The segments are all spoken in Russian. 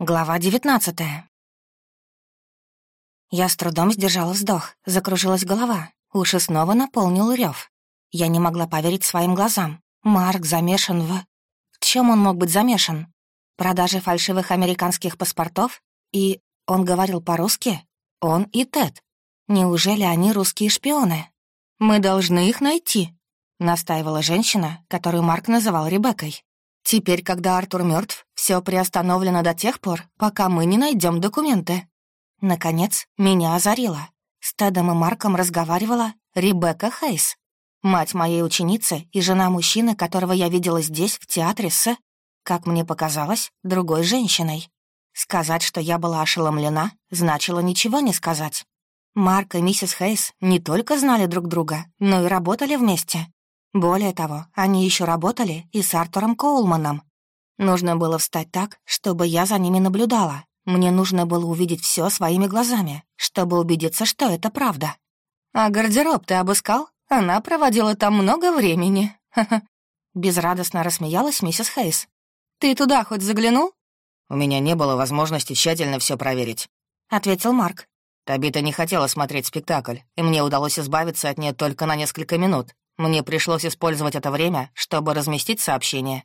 Глава девятнадцатая. Я с трудом сдержала вздох, закружилась голова, уши снова наполнил рев. Я не могла поверить своим глазам. Марк замешан в... В чем он мог быть замешан? Продаже фальшивых американских паспортов? И он говорил по-русски? Он и Тед. Неужели они русские шпионы? Мы должны их найти, настаивала женщина, которую Марк называл Ребеккой. Теперь, когда Артур мертв, все приостановлено до тех пор, пока мы не найдем документы. Наконец, меня озарило. С Тедом и Марком разговаривала Ребекка Хейс, мать моей ученицы и жена мужчины, которого я видела здесь, в театре с, как мне показалось, другой женщиной. Сказать, что я была ошеломлена, значило ничего не сказать. Марк и миссис Хейс не только знали друг друга, но и работали вместе. Более того, они еще работали и с Артуром Коулманом. Нужно было встать так, чтобы я за ними наблюдала. Мне нужно было увидеть все своими глазами, чтобы убедиться, что это правда. «А гардероб ты обыскал? Она проводила там много времени». Безрадостно рассмеялась миссис Хейс. «Ты туда хоть заглянул?» «У меня не было возможности тщательно все проверить», — ответил Марк. Табита не хотела смотреть спектакль, и мне удалось избавиться от нее только на несколько минут, мне пришлось использовать это время, чтобы разместить сообщение.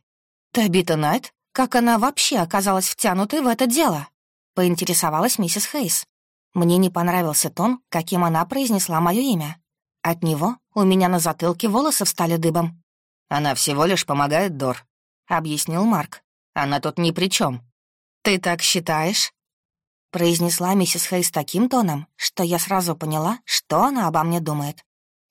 «Табита Найт? Как она вообще оказалась втянутой в это дело?» — поинтересовалась миссис Хейс. Мне не понравился тон, каким она произнесла мое имя. От него у меня на затылке волосы встали дыбом. «Она всего лишь помогает Дор», — объяснил Марк. «Она тут ни при чем. «Ты так считаешь?» произнесла миссис Хейс таким тоном, что я сразу поняла, что она обо мне думает.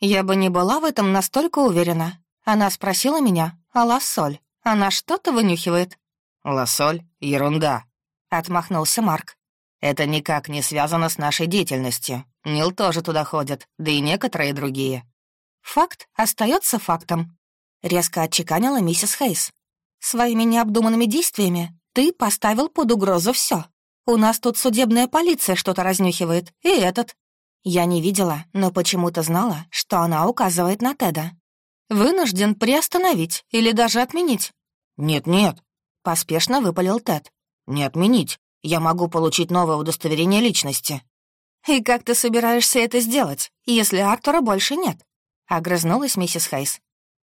Я бы не была в этом настолько уверена. Она спросила меня, а лосоль, она что-то вынюхивает? «Лосоль — ерунда», — отмахнулся Марк. «Это никак не связано с нашей деятельностью. Нил тоже туда ходит, да и некоторые другие». «Факт остается фактом», — резко отчеканила миссис Хейс. «Своими необдуманными действиями ты поставил под угрозу все. У нас тут судебная полиция что-то разнюхивает, и этот. Я не видела, но почему-то знала, что она указывает на Теда. «Вынужден приостановить или даже отменить». «Нет-нет», — поспешно выпалил Тед. «Не отменить. Я могу получить новое удостоверение личности». «И как ты собираешься это сделать, если Артура больше нет?» — огрызнулась миссис Хейс.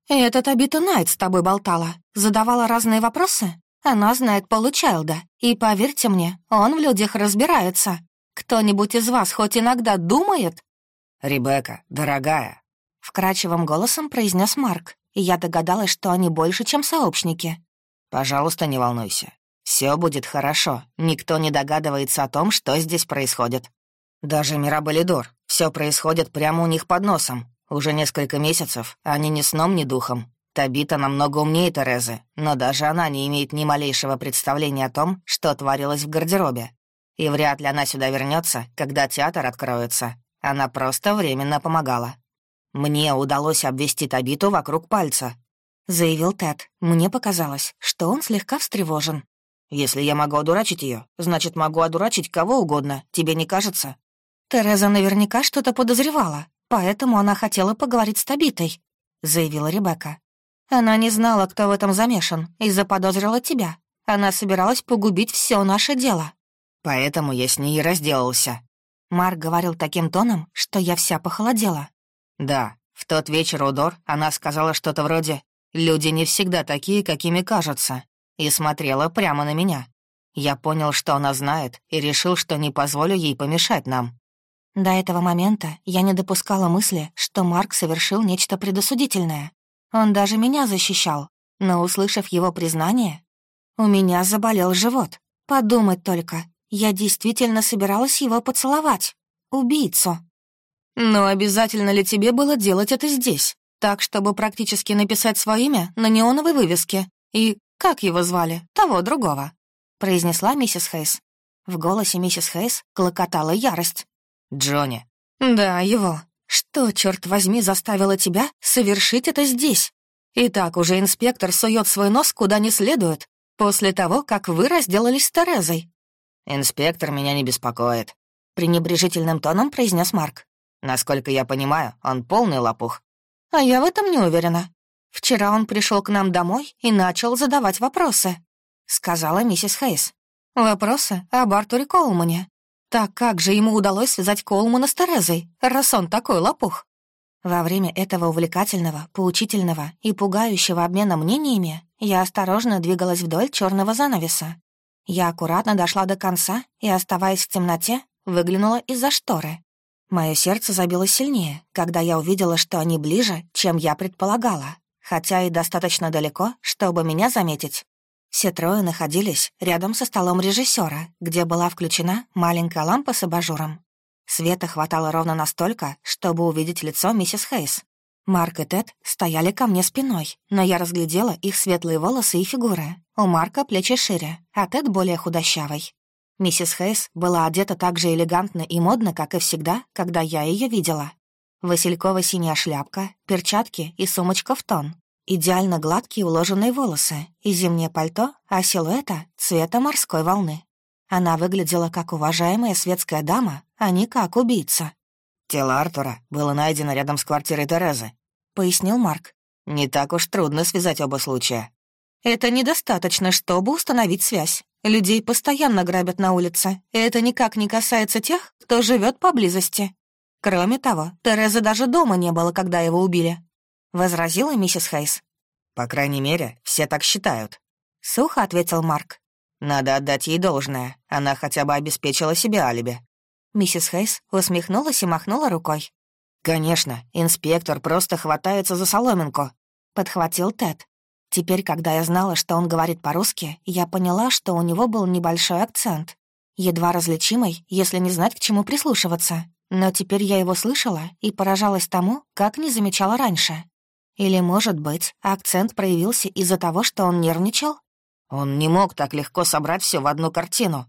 «Этот Абита Найт с тобой болтала, задавала разные вопросы. Она знает Пола Чайлда, и, поверьте мне, он в людях разбирается». Кто-нибудь из вас хоть иногда думает?» «Ребекка, дорогая», — вкрадчивым голосом произнес Марк, и я догадалась, что они больше, чем сообщники. «Пожалуйста, не волнуйся. Все будет хорошо. Никто не догадывается о том, что здесь происходит. Даже Мирабелидор. Все происходит прямо у них под носом. Уже несколько месяцев они ни сном, ни духом. Табита намного умнее Терезы, но даже она не имеет ни малейшего представления о том, что творилось в гардеробе. И вряд ли она сюда вернется, когда театр откроется. Она просто временно помогала. Мне удалось обвести Табиту вокруг пальца. Заявил Тед. Мне показалось, что он слегка встревожен. «Если я могу одурачить ее, значит, могу одурачить кого угодно, тебе не кажется?» Тереза наверняка что-то подозревала, поэтому она хотела поговорить с Табитой, заявила Ребекка. Она не знала, кто в этом замешан, и заподозрила тебя. Она собиралась погубить все наше дело. Поэтому я с ней и разделался». Марк говорил таким тоном, что я вся похолодела. «Да, в тот вечер у Дор она сказала что-то вроде «Люди не всегда такие, какими кажутся», и смотрела прямо на меня. Я понял, что она знает, и решил, что не позволю ей помешать нам. До этого момента я не допускала мысли, что Марк совершил нечто предосудительное. Он даже меня защищал, но, услышав его признание, у меня заболел живот. Подумать только, я действительно собиралась его поцеловать. Убийцу. Но обязательно ли тебе было делать это здесь? Так, чтобы практически написать свое имя на неоновой вывеске. И как его звали? Того другого. Произнесла миссис Хейс. В голосе миссис Хейс клокотала ярость. «Джонни». «Да, его. Что, черт возьми, заставило тебя совершить это здесь? И так уже инспектор сует свой нос куда не следует, после того, как вы разделались с Терезой. «Инспектор меня не беспокоит», — пренебрежительным тоном произнес Марк. «Насколько я понимаю, он полный лопух». «А я в этом не уверена. Вчера он пришел к нам домой и начал задавать вопросы», — сказала миссис Хейс. Вопросы об Артуре Колмане. Так как же ему удалось связать Колмана с Терезой, раз он такой лопух? Во время этого увлекательного, поучительного и пугающего обмена мнениями я осторожно двигалась вдоль черного занавеса. Я аккуратно дошла до конца и, оставаясь в темноте, выглянула из-за шторы. Мое сердце забилось сильнее, когда я увидела, что они ближе, чем я предполагала, хотя и достаточно далеко, чтобы меня заметить. Все трое находились рядом со столом режиссера, где была включена маленькая лампа с абажуром. Света хватало ровно настолько, чтобы увидеть лицо миссис Хейс. Марк и Тед стояли ко мне спиной, но я разглядела их светлые волосы и фигуры. У Марка плечи шире, а Тед более худощавый. Миссис Хейс была одета так же элегантно и модно, как и всегда, когда я ее видела. Василькова-синяя шляпка, перчатки и сумочка в тон. Идеально гладкие уложенные волосы и зимнее пальто, а силуэта — цвета морской волны. Она выглядела как уважаемая светская дама, а не как убийца. «Тело Артура было найдено рядом с квартирой Терезы», — пояснил Марк. «Не так уж трудно связать оба случая». «Это недостаточно, чтобы установить связь. Людей постоянно грабят на улице, и это никак не касается тех, кто живет поблизости. Кроме того, Терезы даже дома не было, когда его убили», — возразила миссис Хейс. «По крайней мере, все так считают», — сухо ответил Марк. Надо отдать ей должное. Она хотя бы обеспечила себе алиби. Миссис Хейс усмехнулась и махнула рукой. «Конечно, инспектор просто хватается за соломинку», — подхватил Тед. Теперь, когда я знала, что он говорит по-русски, я поняла, что у него был небольшой акцент. Едва различимый, если не знать, к чему прислушиваться. Но теперь я его слышала и поражалась тому, как не замечала раньше. Или, может быть, акцент проявился из-за того, что он нервничал? Он не мог так легко собрать все в одну картину.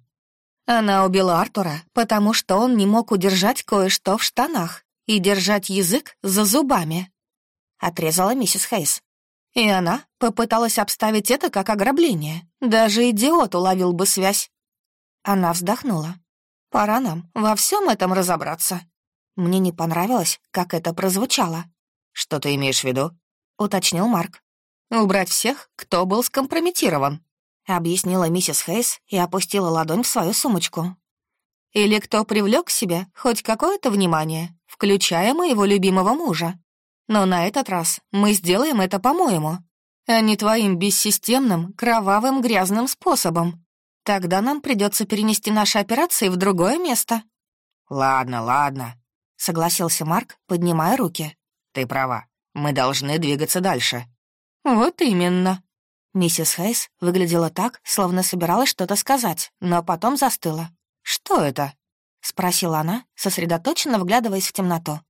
Она убила Артура, потому что он не мог удержать кое-что в штанах и держать язык за зубами. Отрезала миссис Хейс. И она попыталась обставить это как ограбление. Даже идиот уловил бы связь. Она вздохнула. «Пора нам во всем этом разобраться». Мне не понравилось, как это прозвучало. «Что ты имеешь в виду?» — уточнил Марк. «Убрать всех, кто был скомпрометирован», — объяснила миссис Хейс и опустила ладонь в свою сумочку. «Или кто привлек к себе хоть какое-то внимание, включая моего любимого мужа. Но на этот раз мы сделаем это по-моему, а не твоим бессистемным, кровавым, грязным способом. Тогда нам придется перенести наши операции в другое место». «Ладно, ладно», — согласился Марк, поднимая руки. «Ты права, мы должны двигаться дальше». «Вот именно», Миссис Хейс выглядела так, словно собиралась что-то сказать, но потом застыла. «Что это?» — спросила она, сосредоточенно вглядываясь в темноту.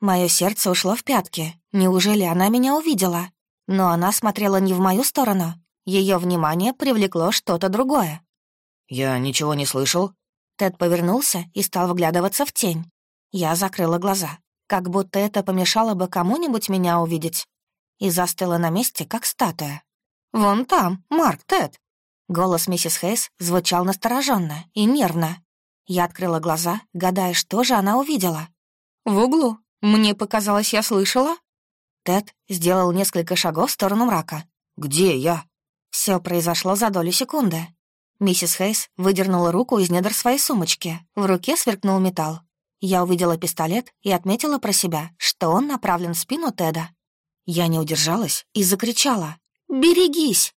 Мое сердце ушло в пятки. Неужели она меня увидела? Но она смотрела не в мою сторону. Ее внимание привлекло что-то другое. «Я ничего не слышал». Тед повернулся и стал вглядываться в тень. Я закрыла глаза, как будто это помешало бы кому-нибудь меня увидеть. И застыла на месте, как статуя. «Вон там, Марк, Тед!» Голос миссис Хейс звучал настороженно и нервно. Я открыла глаза, гадая, что же она увидела. «В углу. Мне показалось, я слышала?» Тед сделал несколько шагов в сторону мрака. «Где я?» Все произошло за долю секунды. Миссис Хейс выдернула руку из недр своей сумочки. В руке сверкнул металл. Я увидела пистолет и отметила про себя, что он направлен в спину Теда. Я не удержалась и закричала. «Берегись!»